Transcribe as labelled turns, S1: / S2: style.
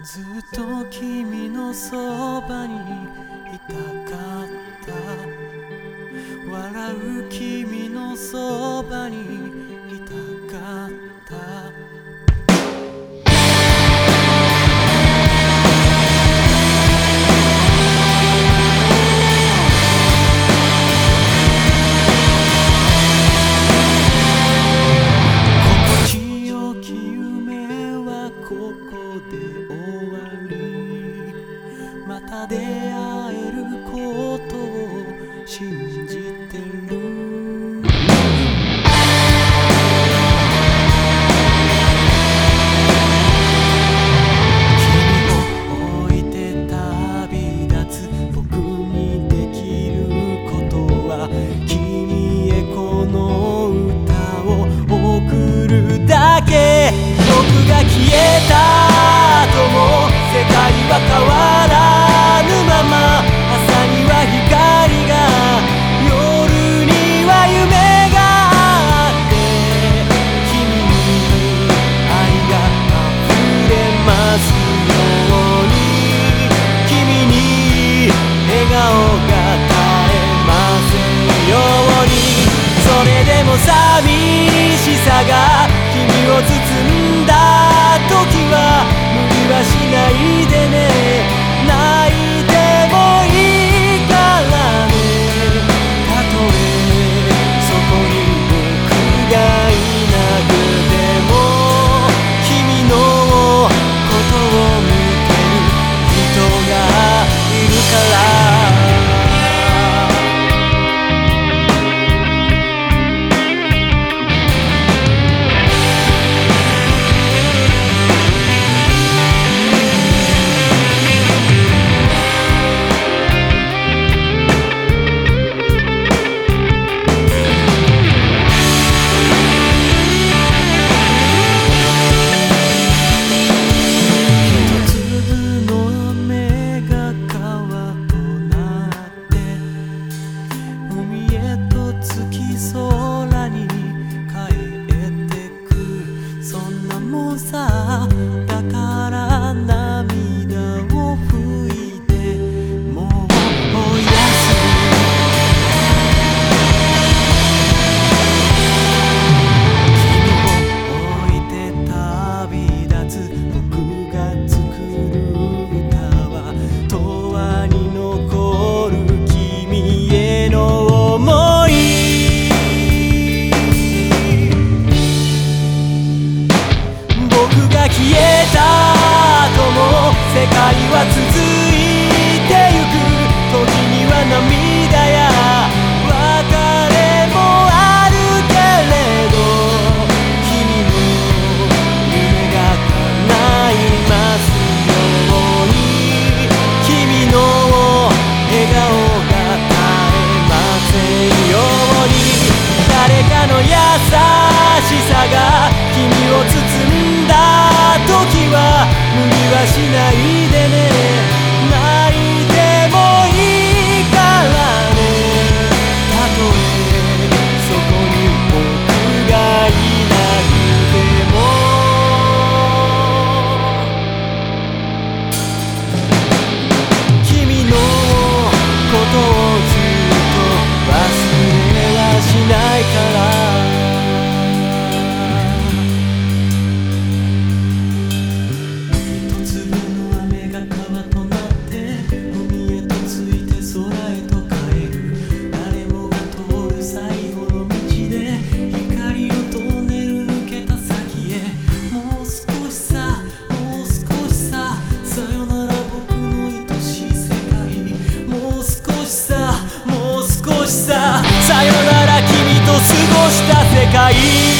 S1: ずっと君のそばにいたかった。笑う君のそばに世界は続いてゆく。時には涙ない界